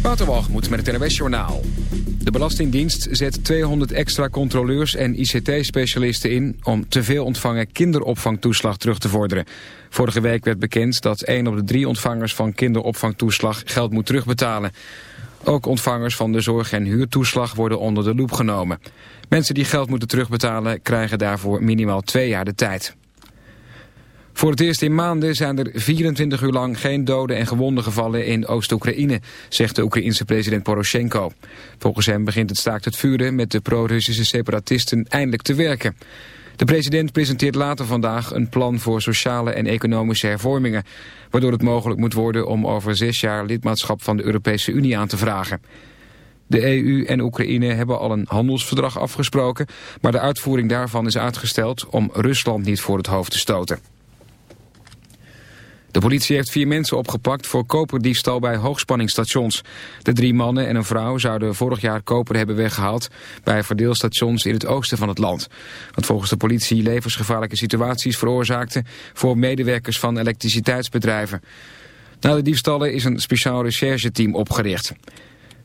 Waterwalgemoed met het NWS Journaal. De Belastingdienst zet 200 extra controleurs en ICT-specialisten in... om te veel ontvangen kinderopvangtoeslag terug te vorderen. Vorige week werd bekend dat 1 op de 3 ontvangers van kinderopvangtoeslag geld moet terugbetalen. Ook ontvangers van de zorg- en huurtoeslag worden onder de loep genomen. Mensen die geld moeten terugbetalen krijgen daarvoor minimaal twee jaar de tijd. Voor het eerst in maanden zijn er 24 uur lang geen doden en gewonden gevallen in Oost-Oekraïne, zegt de Oekraïense president Poroshenko. Volgens hem begint het staakt het vuren met de pro-Russische separatisten eindelijk te werken. De president presenteert later vandaag een plan voor sociale en economische hervormingen, waardoor het mogelijk moet worden om over zes jaar lidmaatschap van de Europese Unie aan te vragen. De EU en Oekraïne hebben al een handelsverdrag afgesproken, maar de uitvoering daarvan is uitgesteld om Rusland niet voor het hoofd te stoten. De politie heeft vier mensen opgepakt voor koperdiefstal bij hoogspanningsstations. De drie mannen en een vrouw zouden vorig jaar koper hebben weggehaald... bij verdeelstations in het oosten van het land. Wat volgens de politie levensgevaarlijke situaties veroorzaakte... voor medewerkers van elektriciteitsbedrijven. Na de diefstallen is een speciaal rechercheteam opgericht.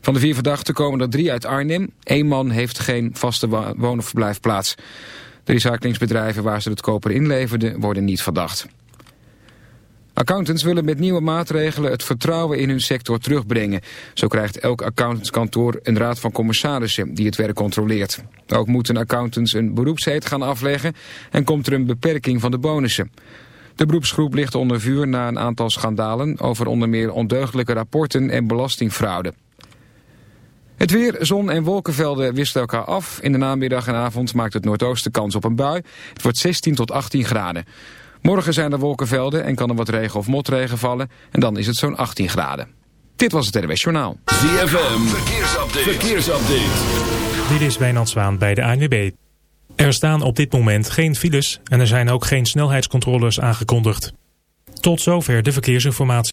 Van de vier verdachten komen er drie uit Arnhem. Eén man heeft geen vaste woon- of verblijfplaats. De recyclingsbedrijven waar ze het koper inleverden worden niet verdacht. Accountants willen met nieuwe maatregelen het vertrouwen in hun sector terugbrengen. Zo krijgt elk accountantskantoor een raad van commissarissen die het werk controleert. Ook moeten accountants een beroepsheet gaan afleggen en komt er een beperking van de bonussen. De beroepsgroep ligt onder vuur na een aantal schandalen over onder meer ondeugdelijke rapporten en belastingfraude. Het weer, zon en wolkenvelden wisselen elkaar af. In de namiddag en avond maakt het noordoosten kans op een bui. Het wordt 16 tot 18 graden. Morgen zijn er wolkenvelden en kan er wat regen of motregen vallen. En dan is het zo'n 18 graden. Dit was het NWS Journaal. ZFM, verkeersupdate. verkeersupdate. Dit is Wijnand Zwaan bij de ANWB. Er staan op dit moment geen files en er zijn ook geen snelheidscontroles aangekondigd. Tot zover de verkeersinformatie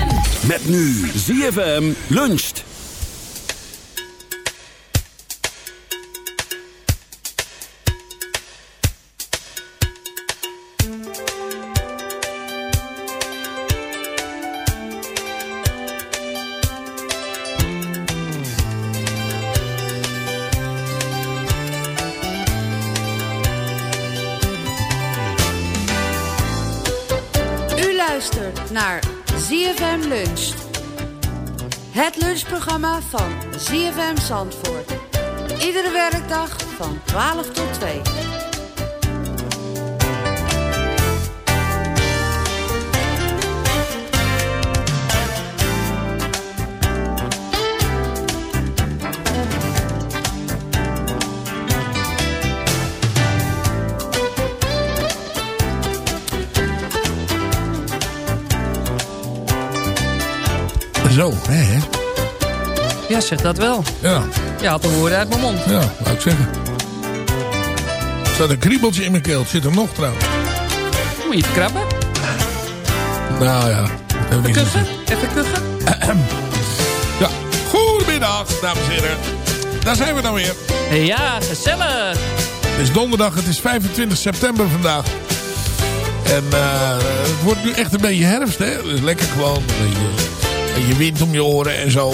Met nu ZFM luncht. Het lunchprogramma van ZFM Zandvoort. Iedere werkdag van 12 tot 2. Zo, hè. Ja, zeg dat wel. Ja. Je had de woorden uit mijn mond. Ja, wou ik zeggen. Er zat een kriebeltje in mijn keel. Het zit er nog trouwens. Moet je het krabben? Nou ja. Even kuchen? Even kuchen? Ja. Goedemiddag, dames en heren. Daar zijn we dan weer. Ja, gezellig. Het is donderdag, het is 25 september vandaag. En uh, het wordt nu echt een beetje herfst, hè. Dus lekker gewoon. Een beetje, wind om je oren en zo.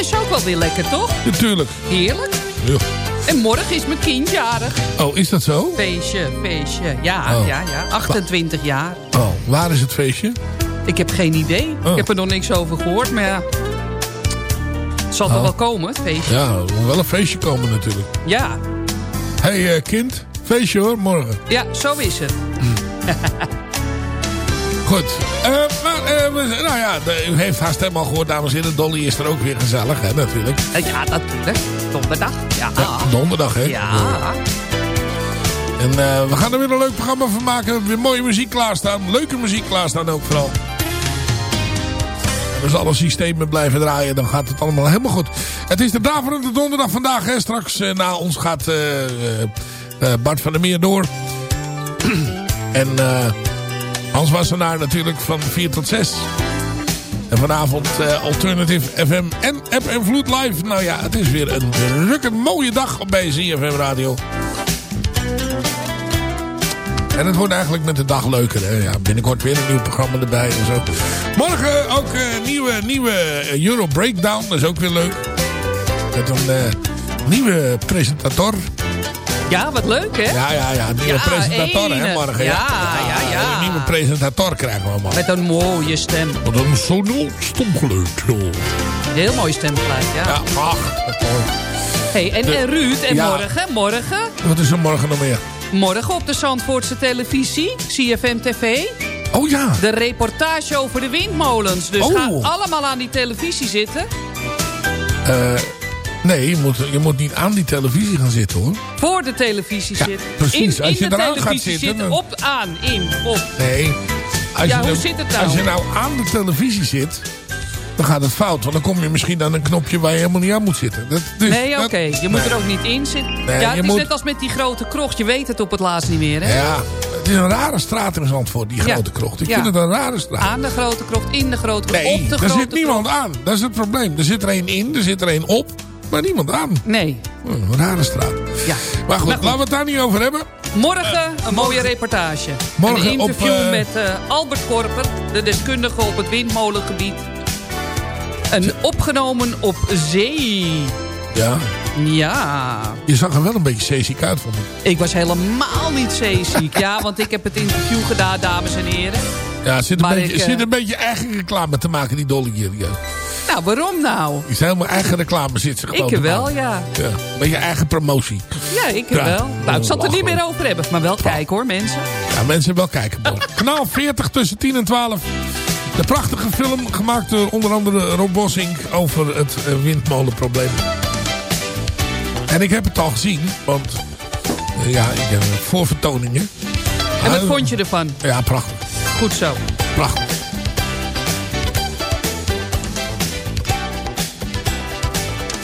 Is ook wel weer lekker, toch? Natuurlijk. Heerlijk. Ja. En morgen is mijn kind jarig. Oh, is dat zo? Feestje, feestje. Ja, Oh. ja, ja. 28 jaar. Oh, waar is het feestje? Ik heb geen idee. Oh. Ik heb er nog niks over gehoord, maar ja. Het zal toch Oh. wel komen, het feestje? Ja, er moet wel een feestje komen natuurlijk. Ja, Hé hey, eh, kind, feestje hoor, morgen. ja, zo is het. Goed. Eh, maar, eh, nou ja, u heeft haar stem al gehoord, dames en heren. Dolly is er ook weer gezellig, hè, natuurlijk. Eh, Ja, natuurlijk. Donderdag. Ja. Ja, donderdag, hè. Ja. En eh, we gaan er weer een leuk programma van maken. Weer mooie muziek klaarstaan. Leuke muziek klaarstaan ook vooral. En als alle systemen blijven draaien, dan gaat het allemaal helemaal goed. Het is de daverende donderdag vandaag. Hè. Straks na ons gaat Bart van der Meer door. en eh, Hans Wassenaar natuurlijk van 4 tot 6. En vanavond eh, Alternative FM en App en Vloed live. Nou ja, het is weer een drukke mooie dag bij ZFM Radio. En het wordt eigenlijk met de dag leuker. Hè? Ja, binnenkort weer een nieuw programma erbij en zo. Morgen ook een nieuwe, nieuwe Euro Breakdown. Dat is ook weer leuk. Met een eh, nieuwe presentator. Ja, wat leuk, hè? Ja, ja, ja. Nieuwe Ja, presentator hè, morgen. Ja. Een presentator krijgen we morgen. Met een mooie stem. Wat een zo'n stomgeluid. joh. Heel mooi stemgeluid, ja. Ja, ach. mooi. Hey, en, De- en Ruud, en Ja. morgen, morgen, Wat is er morgen nog meer? morgen op de Zandvoortse televisie, CFM TV, Oh ja. de reportage over de windmolens. Dus Oh. ga allemaal aan die televisie zitten. Eh, nee, je moet, je moet niet aan die televisie gaan zitten hoor. Voor de televisie Ja, zitten. precies. In, Als in je eraan gaat zitten, dan- Op, aan, in, op. Nee. Als Ja, je hoe nou- zit het nou? Als je nou aan de televisie zit, dan gaat het fout. Want dan kom je misschien aan een knopje waar je helemaal niet aan moet zitten. Dat, dus, Nee, oké. Je moet nee. er ook niet in zitten. Nee, ja, het is moet- net als met die grote krocht. Je weet het op het laatst niet meer, hè? Ja, het is een rare straat in Zandvoort, die Ja. grote krocht. Ik Ja. vind het een rare straat. Aan de grote krocht, in de grote krocht, nee, op de er grote zit niemand aan. Dat is het probleem. Er zit er één in, er zit er één op, maar niemand aan. Nee. Een rare straat. Ja. Maar goed, goed. laten we het daar niet over hebben. Morgen een mooie reportage. morgen een interview op, eh, met eh, Albert Korper, de deskundige op het windmolengebied. Een opgenomen op zee. Ja, Ja, je zag er wel een beetje zeeziek uit, vond ik. ik was helemaal niet zeeziek. Ja, want ik heb het interview gedaan, dames en heren. Ja, het zit een, Maar beetje, ik, het eh, zit een beetje eigen reclame te maken, die Dolly hier. Ja. Nou, waarom nou? Die zijn helemaal eigen reclame zit ze gewoon Ik wel, ja. Ja, een beetje eigen promotie. Ja, ik Ja. wel. Nou, ik zal het er niet meer over hebben. Maar wel kijken hoor, mensen. Ja, mensen wel kijken. Kanaal 40 tussen 10 en 12. De prachtige film gemaakt door onder andere Rob Bossink over het eh, windmolenprobleem. En ik heb het al gezien, want eh, ja, ik heb voorvertoningen. En wat vond je ervan? Ja, prachtig. Goed zo. Prachtig.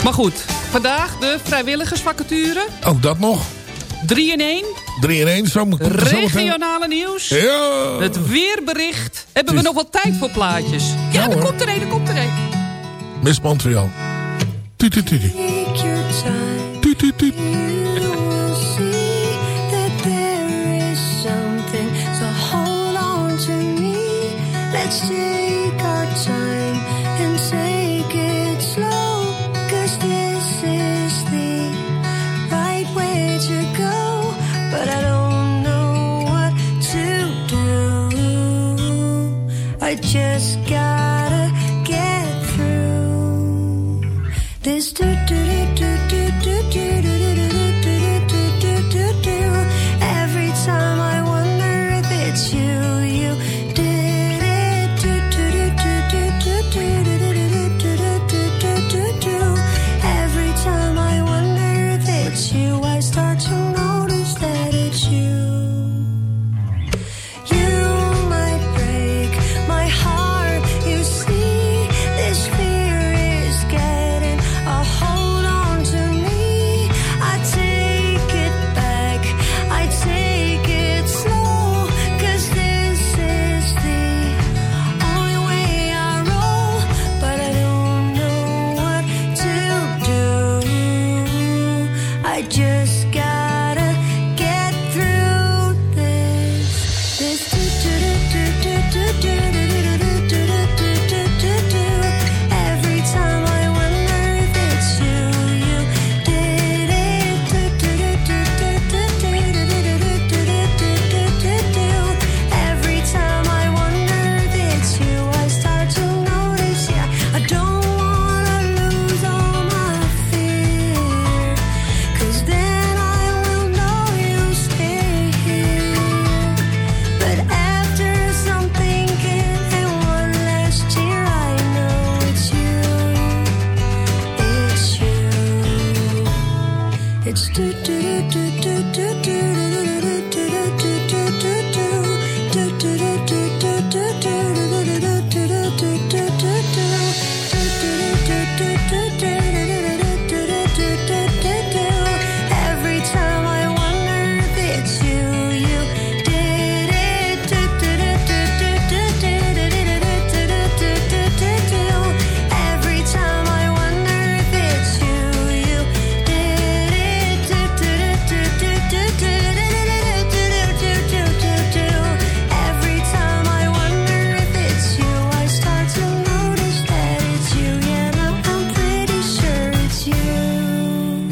Maar goed, vandaag de vrijwilligersvacature. Ook dat nog. 3 in 1. 3 in 1. Zo moet zo meteen- Regionale nieuws. Ja. Het weerbericht. Hebben we Het nog wat tijd voor plaatjes? Ja, Ja, er komt er een, er komt er een. Miss Montreal. Tuut, tuut, tuut. You will see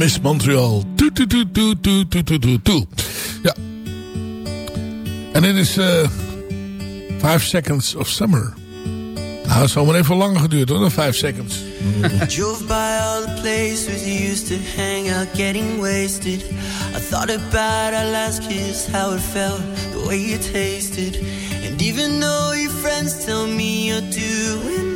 Miss Montreal. Toet, toet, toet, toet, toet, toet, toet, toet, toet. Ja. En dit is eh Five Seconds of Summer. Nou, het zal maar even langer geduurd hoor, dan 5 seconds. I drove by all the places you used to hang out, getting wasted. I thought about our last kiss, how it felt, the way it tasted. And even though your friends tell me you're doing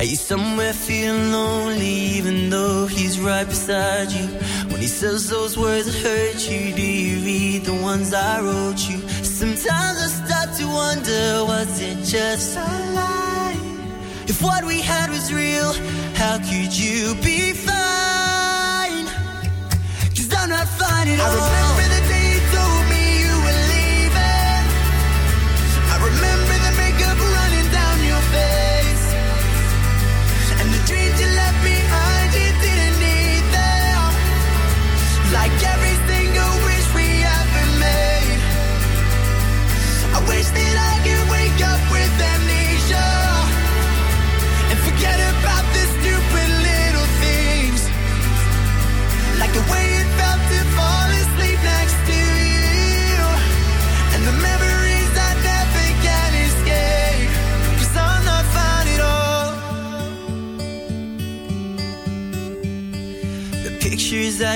are you somewhere feeling lonely, even though he's right beside you? When he says those words that hurt you, do you read the ones I wrote you? Sometimes I start to wonder, was it just a lie? If what we had was real, how could you be fine? Cause I'm not fine at all. I remember the day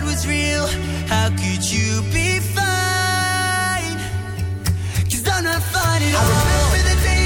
had was real, how could you be fine? Cause I'm not fine at all. I remember the day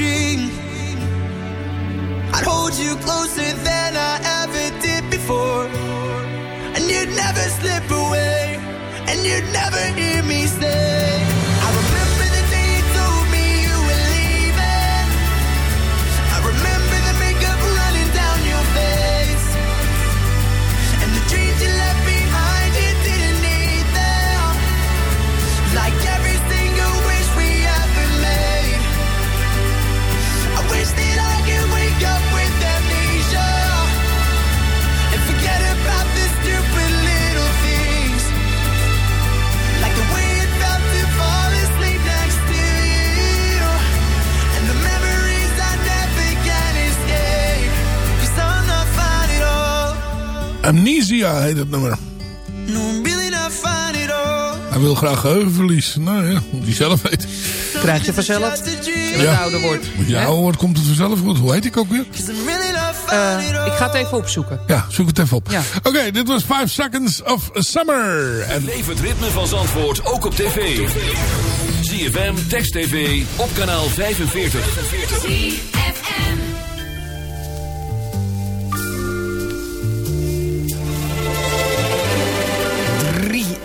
dream. I'd hold you closer than I ever did before. And you'd never slip away. And you'd never hear me Amnesia heet het nummer. No, I'm really not fine at all. Hij wil graag geheugenverlies. Nou ja, moet hij zelf weten. Krijg je vanzelf. Als je ouder wordt. Je Hè? ouder wordt, komt het vanzelf goed. Hoe heet ik ook weer? Fine Eh, ik ga het even opzoeken. Ja, zoek het even op. Ja. Oké, dit was 5 Seconds of Summer. En Leef het ritme van Zandvoort ook op tv. ZFM, Text TV, op kanaal 45. Drie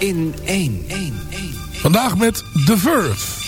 in één. één, één. vandaag met The Verve.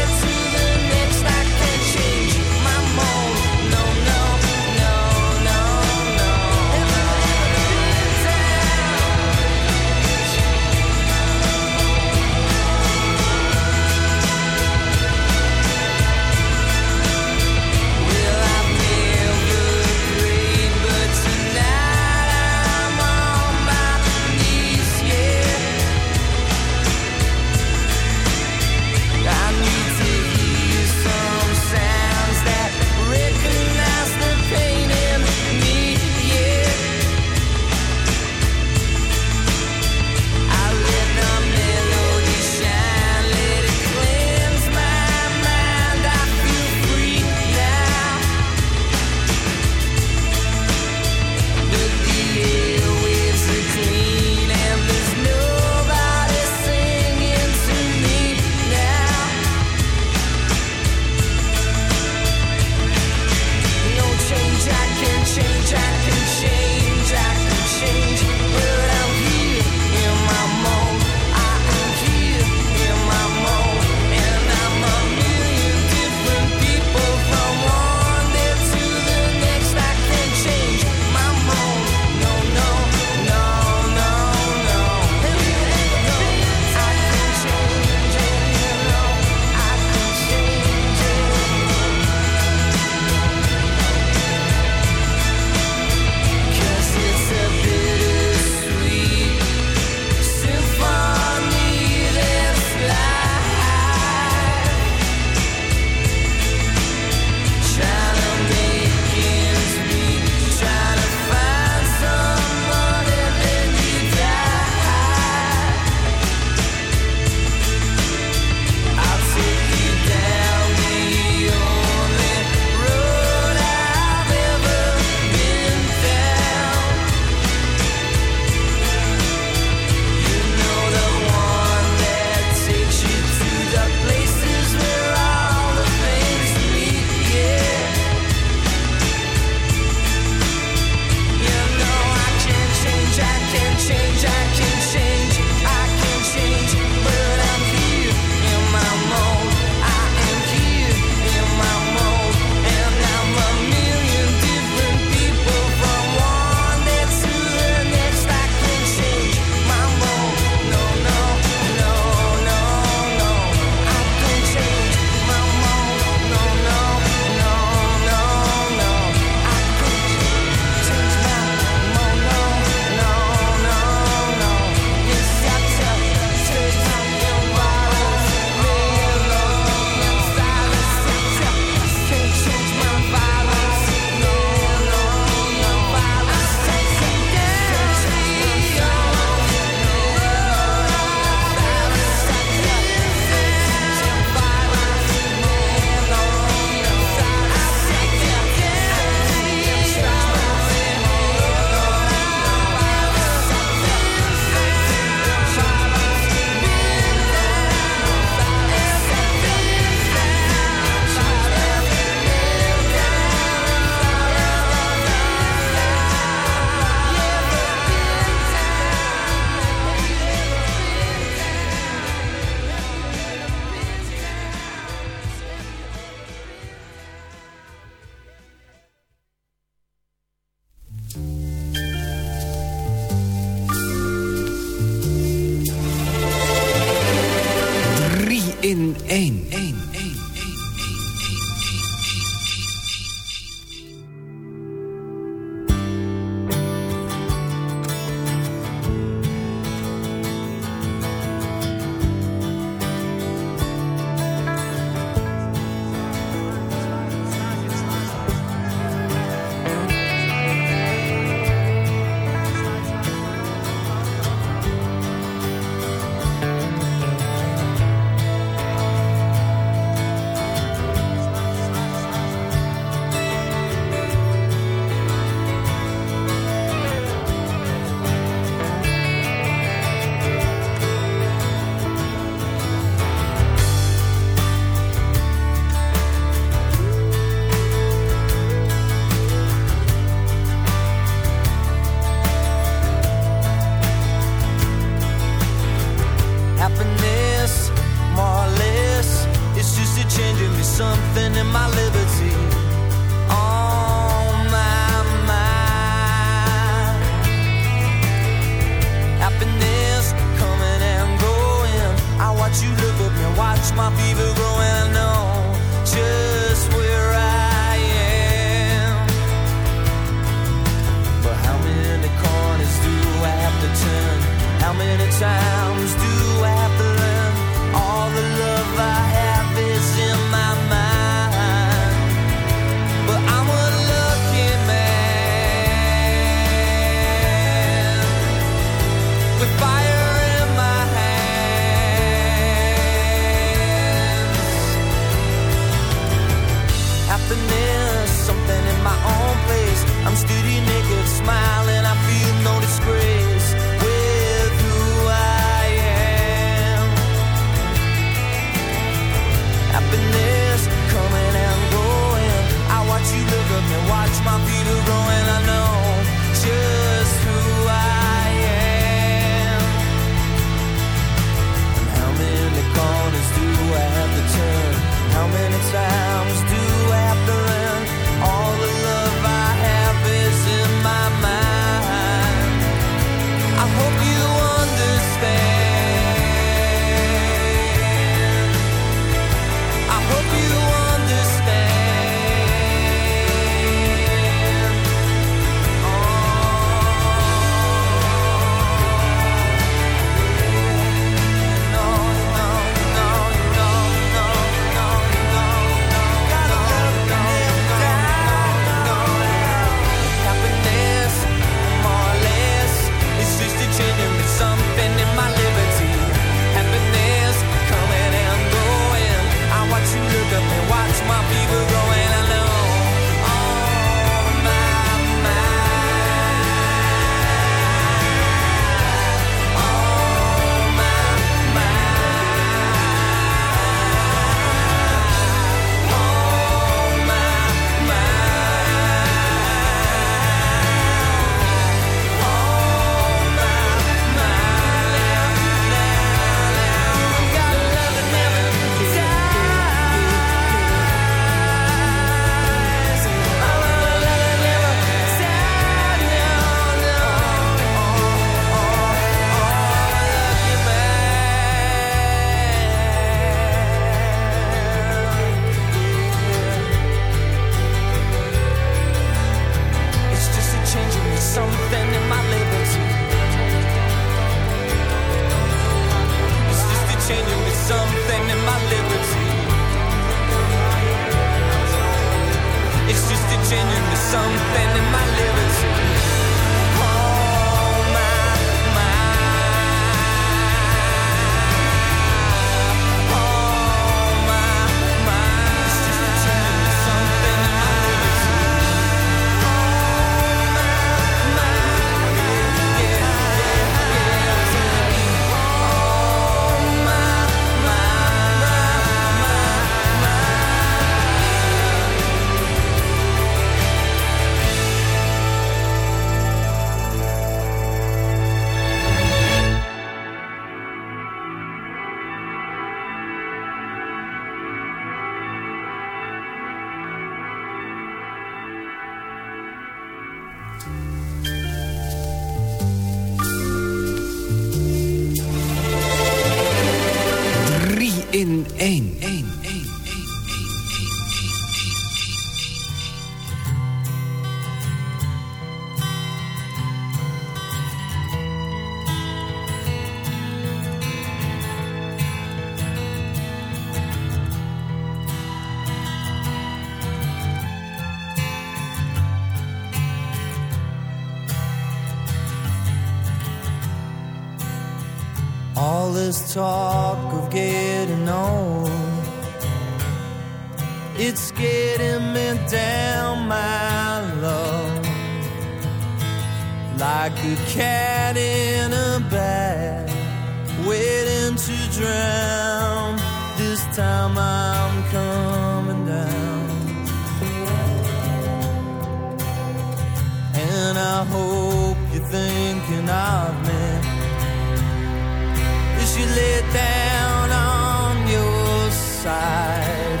Down on your side.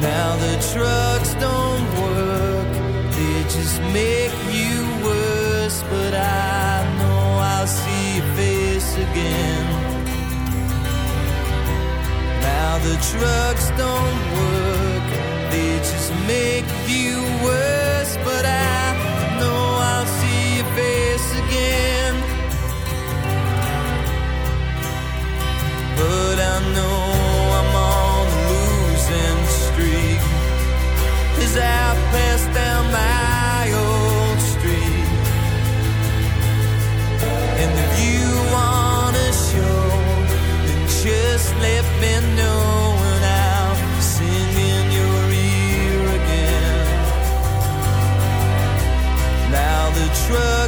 Now the trucks don't work, they just make you worse. But I know I'll see your face again. Now the trucks don't work, they just make My old street. And if you wanna show Then just let me know And I'll sing in your ear again. Now the trucks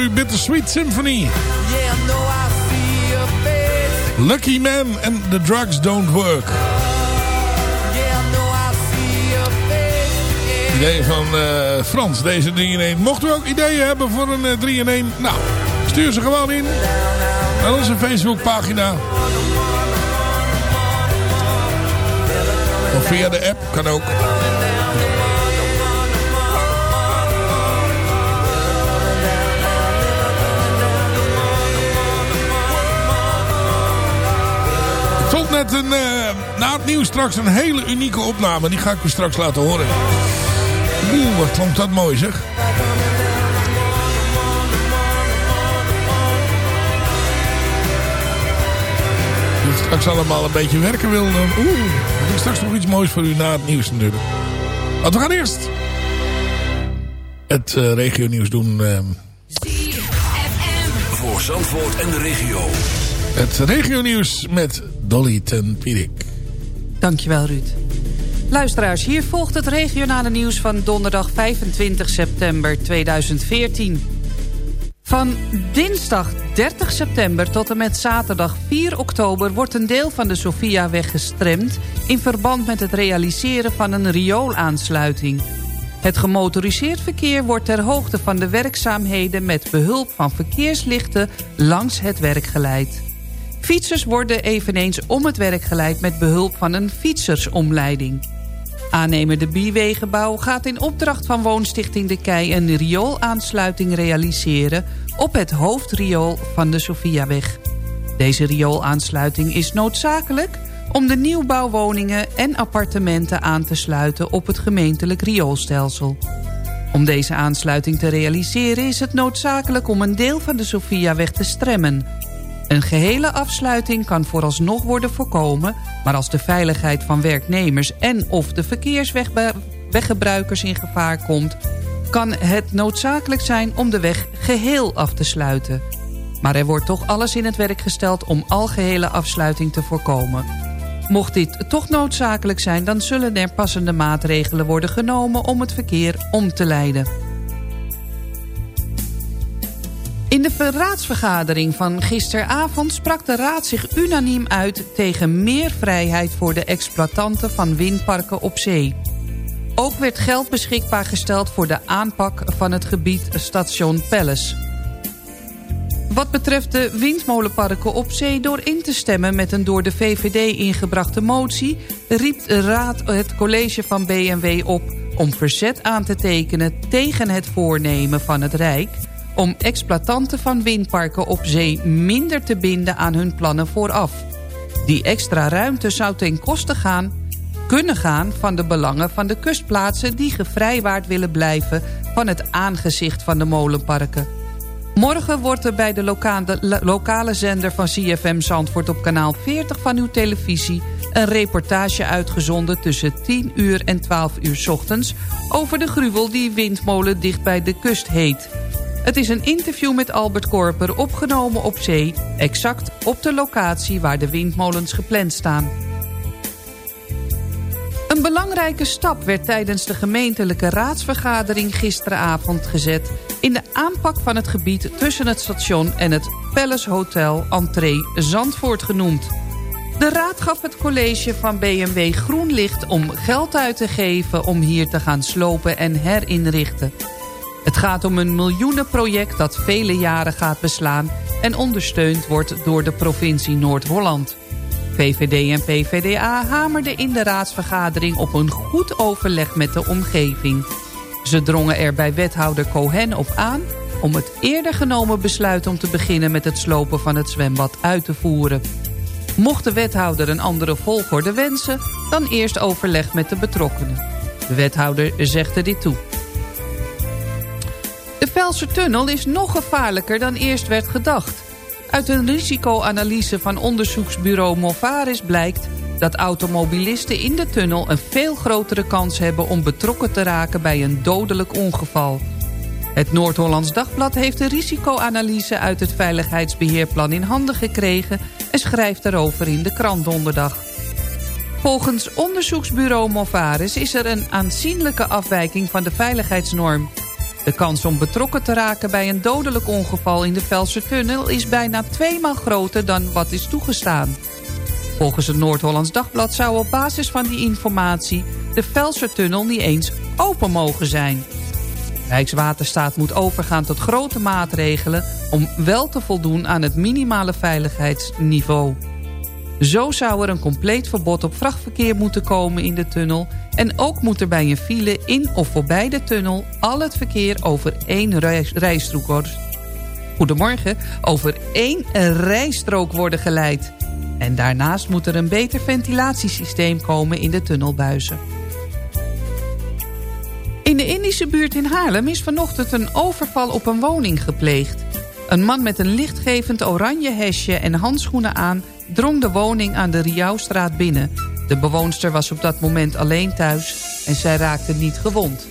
u Bittersweet Symphony. Lucky Man and The Drugs Don't Work. Idee van eh, Frans, deze 3 in 1. Mocht u ook ideeën hebben voor een eh, 3 in 1? Nou, stuur ze gewoon in. Naar onze Facebookpagina. Of via de app, kan ook. Na het nieuws straks een hele unieke opname. Die ga ik u straks laten horen. Oeh, wat klonk dat mooi zeg. Als het straks allemaal een beetje werken wil, dan... Oeh, heb ik straks nog iets moois voor u na het nieuws natuurlijk. Want we gaan eerst het uh, regio nieuws doen. Uh, Voor Zandvoort en de regio. het regio nieuws met Dolly ten Pierik. Dankjewel Ruud. Luisteraars, hier volgt het regionale nieuws van donderdag 25 september 2014. Van dinsdag 30 september tot en met zaterdag 4 oktober... wordt een deel van de Sofiaweg gestremd... in verband met het realiseren van een rioolaansluiting. Het gemotoriseerd verkeer wordt ter hoogte van de werkzaamheden... met behulp van verkeerslichten langs het werk geleid. Fietsers worden eveneens om het werk geleid... met behulp van een fietsersomleiding. Aannemer de Biewegenbouw gaat in opdracht van Woonstichting De Kei... een rioolaansluiting realiseren op het hoofdriool van de Sofiaweg. Deze rioolaansluiting is noodzakelijk om de nieuwbouwwoningen en appartementen aan te sluiten op het gemeentelijk rioolstelsel. Om deze aansluiting te realiseren is het noodzakelijk om een deel van de Sofiaweg te stremmen. Een gehele afsluiting kan vooralsnog worden voorkomen... maar als de veiligheid van werknemers en of de verkeersweggebruikers in gevaar komt... kan het noodzakelijk zijn om de weg geheel af te sluiten. Maar er wordt toch alles in het werk gesteld om algehele afsluiting te voorkomen. Mocht dit toch noodzakelijk zijn, dan zullen er passende maatregelen worden genomen om het verkeer om te leiden. In de raadsvergadering van gisteravond sprak de raad zich unaniem uit tegen meer vrijheid voor de exploitanten van windparken op zee. Ook werd geld beschikbaar gesteld voor de aanpak van het gebied station Palace. Wat betreft de windmolenparken op zee door in te stemmen met een door de VVD ingebrachte motie... riep de raad het college van BMW op om verzet aan te tekenen tegen het voornemen van het Rijk om exploitanten van windparken op zee minder te binden aan hun plannen vooraf. Die extra ruimte zou ten koste gaan, kunnen gaan van de belangen van de kustplaatsen... die gevrijwaard willen blijven van het aangezicht van de molenparken. Morgen wordt er bij de lokale, lokale zender van CFM Zandvoort op kanaal 40 van uw televisie... een reportage uitgezonden tussen 10 uur en 12 uur ochtends... over de gruwel die windmolen dicht bij de kust heet... Het is een interview met Albert Korper opgenomen op zee... exact op de locatie waar de windmolens gepland staan. Een belangrijke stap werd tijdens de gemeentelijke raadsvergadering gisteravond gezet... in de aanpak van het gebied tussen het station en het Palace Hotel Entree Zandvoort genoemd. De raad gaf het college van BMW groen licht om geld uit te geven om hier te gaan slopen en herinrichten. Het gaat om een miljoenenproject dat vele jaren gaat beslaan... en ondersteund wordt door de provincie Noord-Holland. VVD en PVDA hamerden in de raadsvergadering op een goed overleg met de omgeving. Ze drongen er bij wethouder Cohen op aan om het eerder genomen besluit om te beginnen met het slopen van het zwembad uit te voeren. Mocht de wethouder een andere volgorde wensen, dan eerst overleg met de betrokkenen. De wethouder zegde dit toe. Velsertunnel is nog gevaarlijker dan eerst werd gedacht. Uit een risicoanalyse van onderzoeksbureau Movaris blijkt dat automobilisten in de tunnel een veel grotere kans hebben om betrokken te raken bij een dodelijk ongeval. Het Noord-Hollands Dagblad heeft de risicoanalyse uit het Veiligheidsbeheerplan in handen gekregen en schrijft erover in de krant donderdag. Volgens onderzoeksbureau Movaris is er een aanzienlijke afwijking van de veiligheidsnorm. De kans om betrokken te raken bij een dodelijk ongeval in de Velsertunnel is bijna tweemaal groter dan wat is toegestaan. Volgens het Noord-Hollands Dagblad zou op basis van die informatie de Velsertunnel niet eens open mogen zijn. Rijkswaterstaat moet overgaan tot grote maatregelen om wel te voldoen aan het minimale veiligheidsniveau. Zo zou er een compleet verbod op vrachtverkeer moeten komen in de tunnel... en ook moet er bij een file in of voorbij de tunnel... al het verkeer over één rijstrook worden... Goedemorgen, over één rijstrook worden geleid. En daarnaast moet er een beter ventilatiesysteem komen in de tunnelbuizen. In de Indische buurt in Haarlem is vanochtend een overval op een woning gepleegd. Een man met een lichtgevend oranje hesje en handschoenen aan drong de woning aan de Riauwstraat binnen. De bewoonster was op dat moment alleen thuis en zij raakte niet gewond.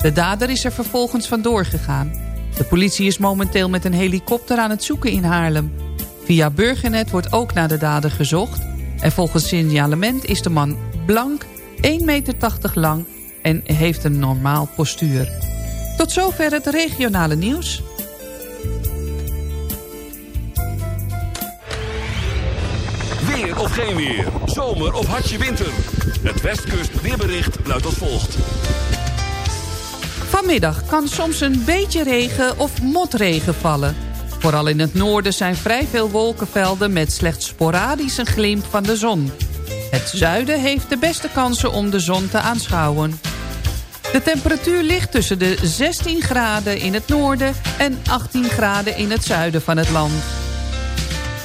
De dader is er vervolgens vandoor gegaan. De politie is momenteel met een helikopter aan het zoeken in Haarlem. Via Burgernet wordt ook naar de dader gezocht. En volgens signalement is de man blank, 1,80 meter lang en heeft een normaal postuur. Tot zover het regionale nieuws. Of geen weer. Zomer of hartje winter. Het Westkust weerbericht luidt als volgt. Vanmiddag kan soms een beetje regen of motregen vallen. Vooral in het noorden zijn vrij veel wolkenvelden... met slechts sporadisch een glimp van de zon. Het zuiden heeft de beste kansen om de zon te aanschouwen. De temperatuur ligt tussen de 16 graden in het noorden... en 18 graden in het zuiden van het land.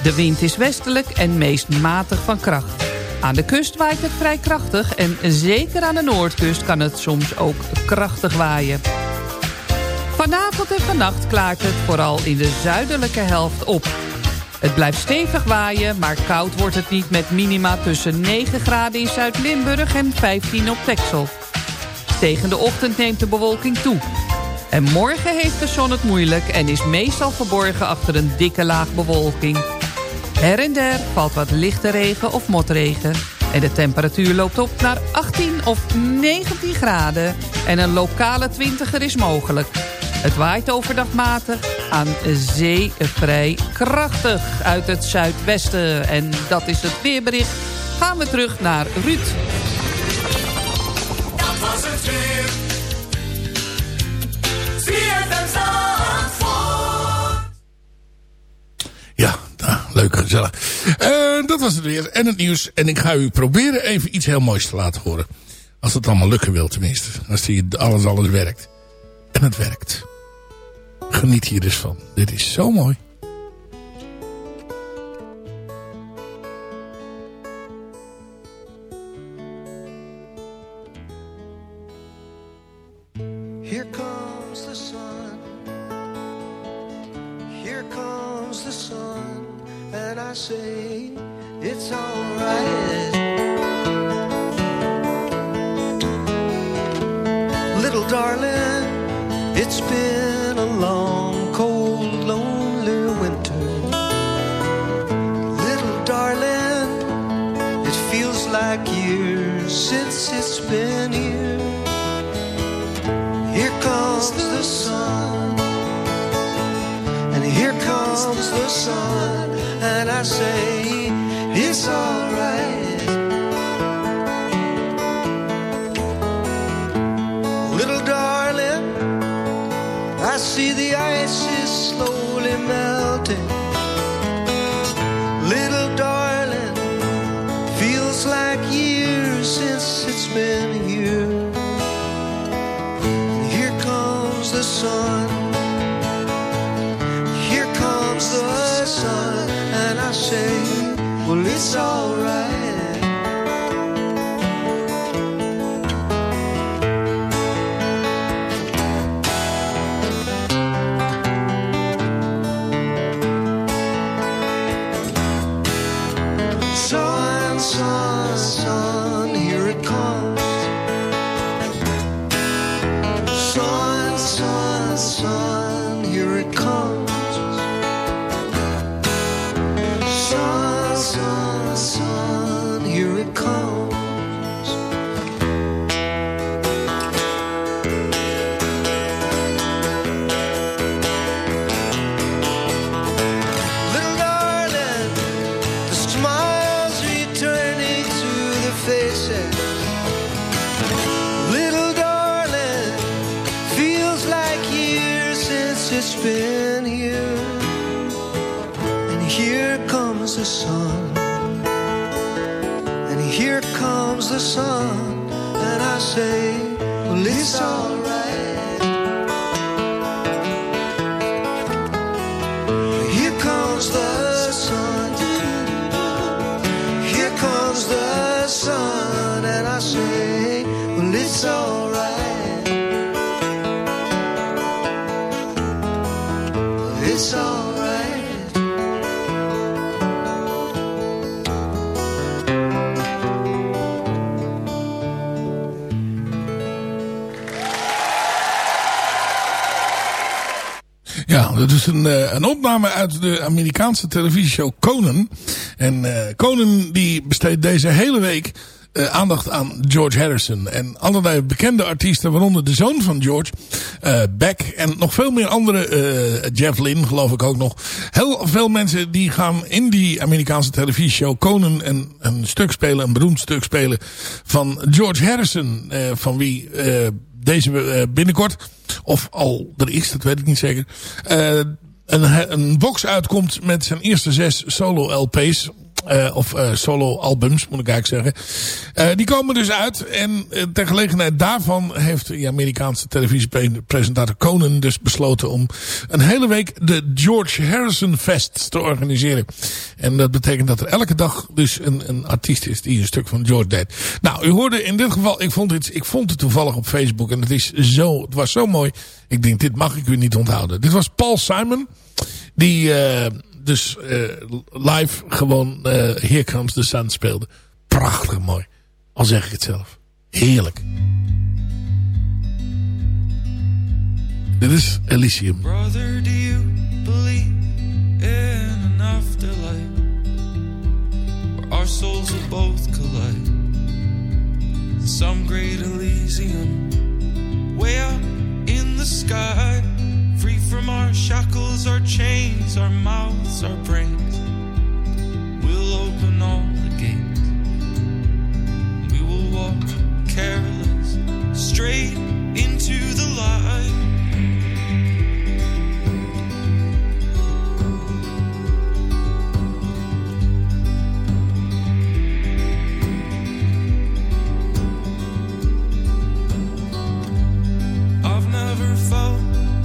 De wind is westelijk en meest matig van kracht. Aan de kust waait het vrij krachtig en zeker aan de noordkust kan het soms ook krachtig waaien. Vanavond en vannacht klaart het vooral in de zuidelijke helft op. Het blijft stevig waaien, maar koud wordt het niet met minima tussen 9 graden in Zuid-Limburg en 15 op Texel. Tegen de ochtend neemt de bewolking toe. En morgen heeft de zon het moeilijk en is meestal verborgen achter een dikke laag bewolking. Her en der valt wat lichte regen of motregen. En de temperatuur loopt op naar 18 of 19 graden. En een lokale twintiger is mogelijk. Het waait overdag matig, aan zee vrij krachtig uit het zuidwesten. En dat is het weerbericht. Gaan we terug naar Ruud. Dat was het weer. Leuk, gezellig. Eh, dat was het weer. En het nieuws. En ik ga u proberen even iets heel moois te laten horen. Als het allemaal lukken wil tenminste. Als die alles, alles werkt. En het werkt. Geniet hier dus van. Dit is zo mooi. Sun, een, eh, een opname uit de Amerikaanse televisieshow Conan. En eh, Conan die besteedt deze hele week eh, aandacht aan George Harrison. En allerlei bekende artiesten, waaronder de zoon van George, Beck. En nog veel meer andere, Jeff Lynne geloof ik ook nog. Heel veel mensen die gaan in die Amerikaanse televisieshow Conan een, een stuk spelen, een beroemd stuk spelen van George Harrison. van wie deze eh, binnenkort, of al er is, dat weet ik niet zeker... eh, een, een box uitkomt met zijn eerste zes solo LP's. Eh, of eh, solo albums, moet ik eigenlijk zeggen. Eh, die komen dus uit. En ter gelegenheid daarvan heeft de Amerikaanse televisiepresentator Conan dus besloten om een hele week de George Harrison Fest te organiseren. En dat betekent dat er elke dag dus een, een artiest is die een stuk van George deed. Nou, u hoorde in dit geval, ik vond het, ik vond het toevallig op Facebook en het, is zo, het was zo mooi. Ik denk, dit mag ik u niet onthouden. Dit was Paul Simon, die dus eh, live gewoon eh Here Comes the Sun speelde. Prachtig mooi. Al zeg ik het zelf. Heerlijk. Dit is Elysium. Brother, do you believe in an afterlife where our souls will both collide? Some great Elysium, way up in the sky, free from our shackles, our chains, our mouths, our brains. We'll open all the gates. We will walk careless straight into the light. Never felt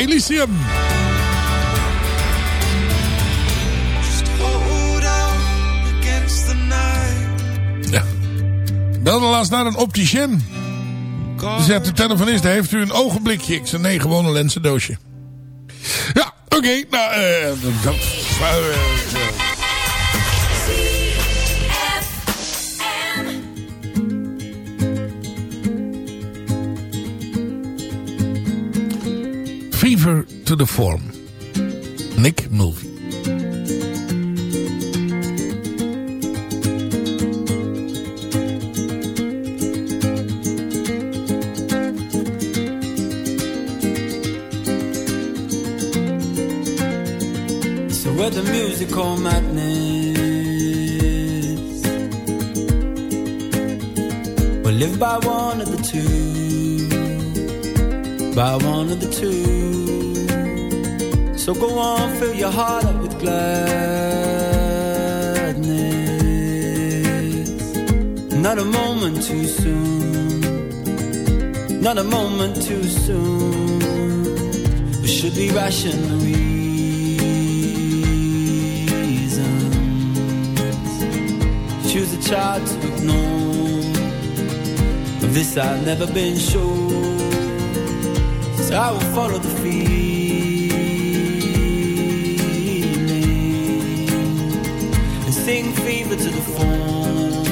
Elysium. Ja. Belde laatst naar een opticien. Ze zegt de telefonist, heeft u een ogenblikje? Ik zei, nee, gewoon een lenzendoosje. Ja, oké. nou, eh... dat- to the Form. Nick Mulvey. So with the musical madness We live by one of the two, by one of the two. So go on, fill your heart up with gladness. Not a moment too soon, not a moment too soon. We should be ration the reasons? Choose a child to ignore. Of this I've never been sure. So I will follow the feeling fever to the phone.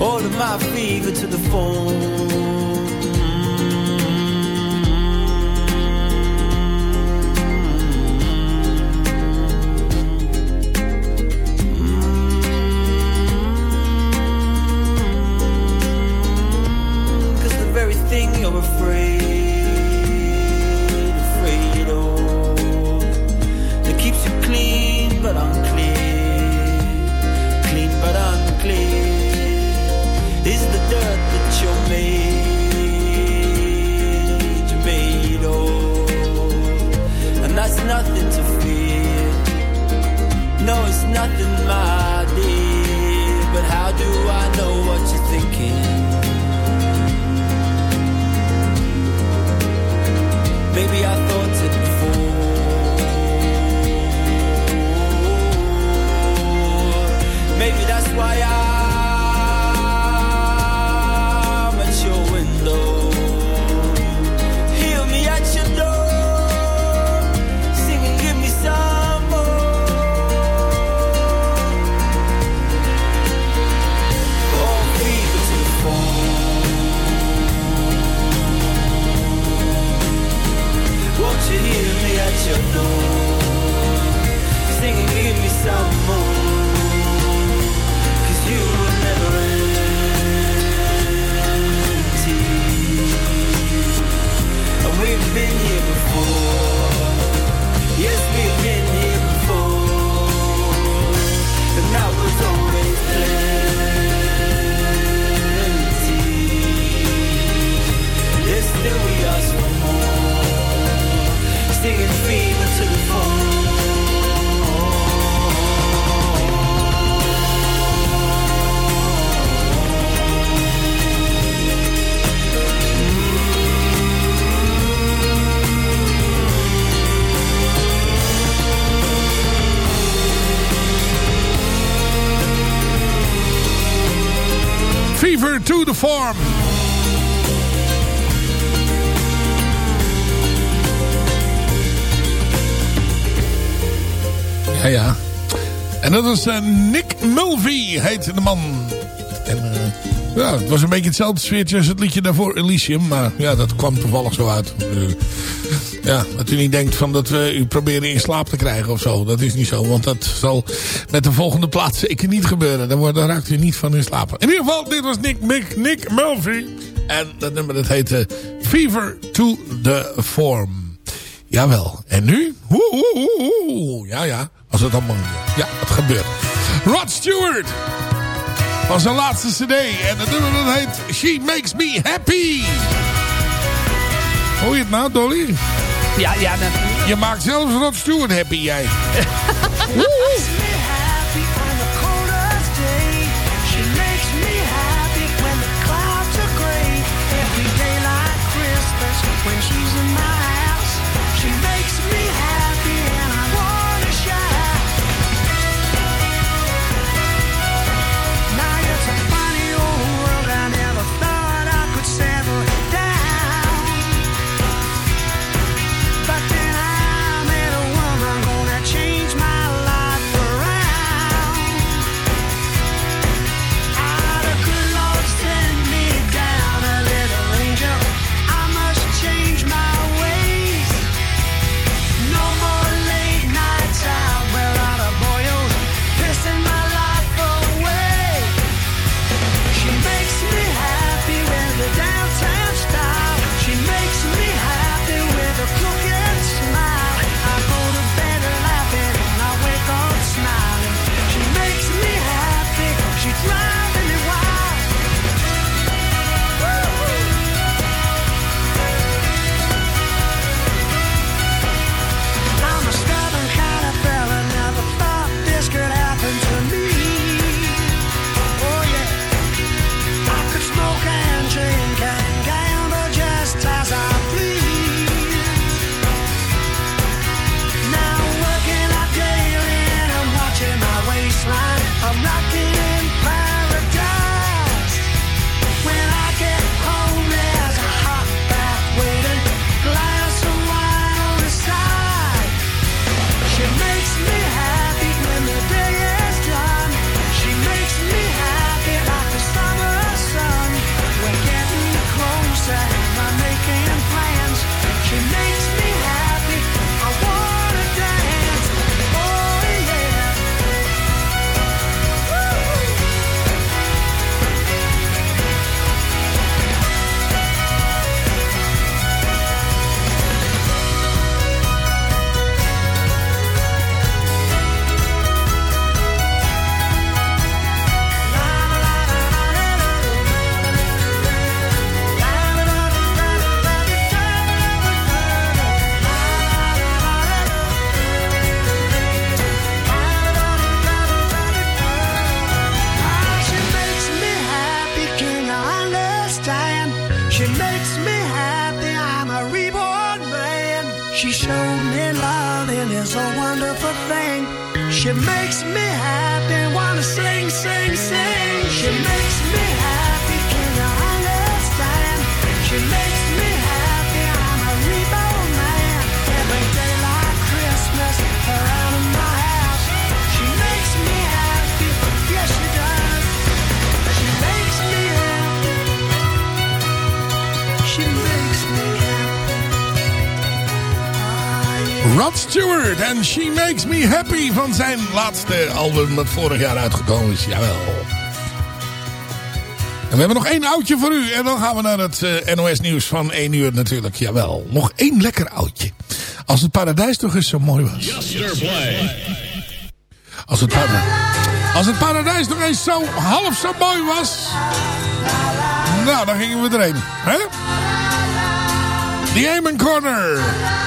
All of my fever to the phone. Ja, ja. En dat was eh, Nick Mulvey, heet de man. En eh, ja, het was een beetje hetzelfde sfeertje als het liedje daarvoor, Elysium. Maar ja, dat kwam toevallig zo uit. Eh, ja, dat u niet denkt van dat we u proberen in slaap te krijgen of zo. Dat is niet zo, want dat zal met de volgende plaats zeker niet gebeuren. Daar, wordt, raakt u niet van in slaap. In ieder geval, dit was Nick, Nick, Nick Mulvey. En dat nummer dat heette Fever to the Form. Jawel. En nu? Oeh, oeh, oeh. Ja, ja. Als het allemaal... Ja, het gebeurt. Rod Stewart. Van zijn laatste cd. En dat nummer dat heet She Makes Me Happy. Hoor je het nou, Dolly? Ja, ja, dat... Je maakt zelfs Rod Stewart happy, jij. When she's in Rod Stewart en She Makes Me Happy van zijn laatste album dat vorig jaar uitgekomen is. Jawel. En we hebben nog één oudje voor u. En dan gaan we naar het eh, NOS nieuws van 1 uur natuurlijk. Jawel. Nog één lekker oudje. Als het paradijs toch eens zo mooi was. Als het, als het paradijs nog eens zo half zo mooi was. Nou, dan gingen we erheen. Hè? The Amen Corner.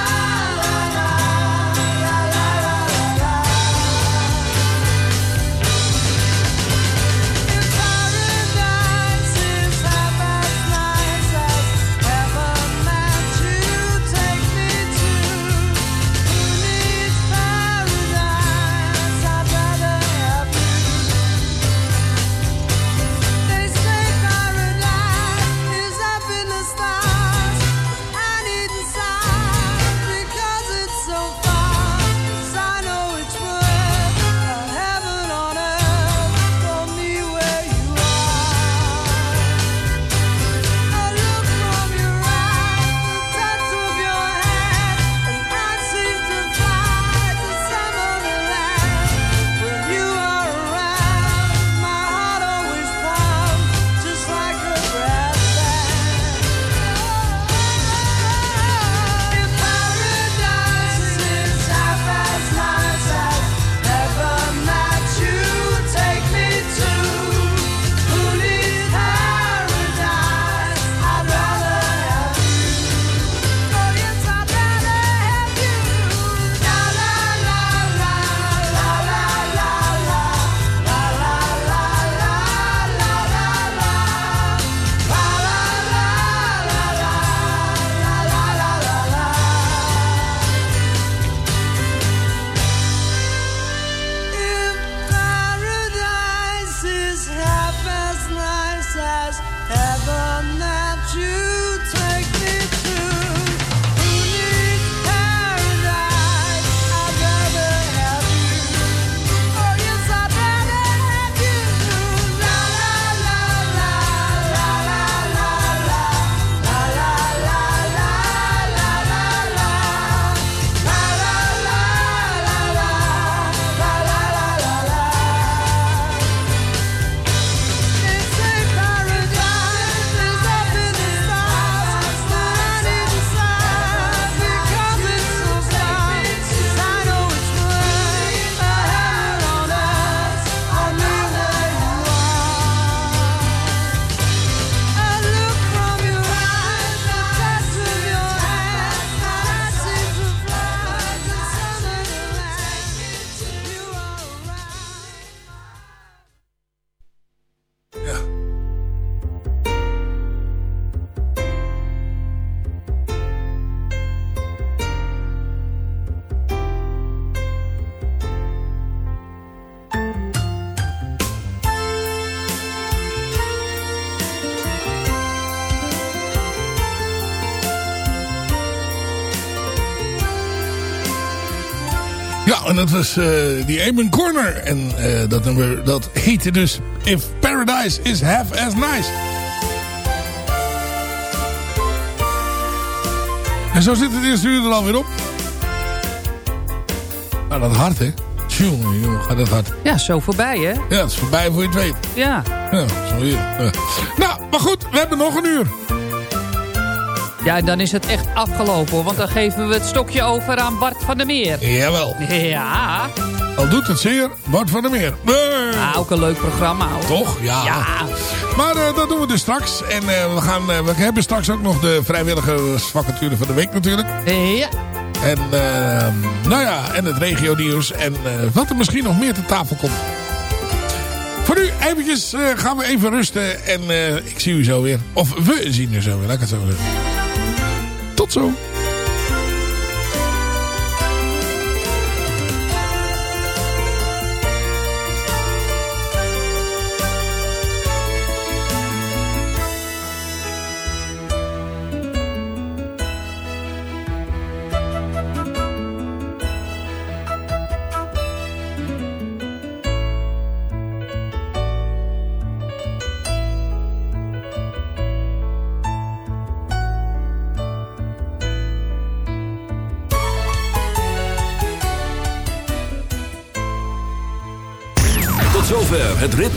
Nou, en dat was eh, die Amen Corner. En eh, dat nummer, dat heette dus If Paradise is Half as Nice. En zo zit het eerste uur er alweer op. Nou, dat hard, hè? Tjonge, jongen, gaat dat hard. Ja, zo voorbij, hè? Ja, het is voorbij voor je het weet. Ja. Ja, zo hier. Ja. Nou, maar goed, we hebben nog een uur. Ja, en dan is het echt afgelopen. Want dan geven we het stokje over aan Bart van der Meer. Jawel. Ja. Al doet het zeer, Bart van der Meer. Nee. Ah, ook een leuk programma, hoor. Toch? Ja. Ja. Maar eh, dat doen we dus straks. En eh, we, gaan, eh, we hebben straks ook nog de vrijwilligersvacature van de week natuurlijk. Ja. En, eh, nou ja, en het regio nieuws. En wat er misschien nog meer te tafel komt. Voor nu eventjes gaan we even rusten. En ik zie u zo weer. Of we zien u zo weer, laat ik het zo zeggen. Tot zo.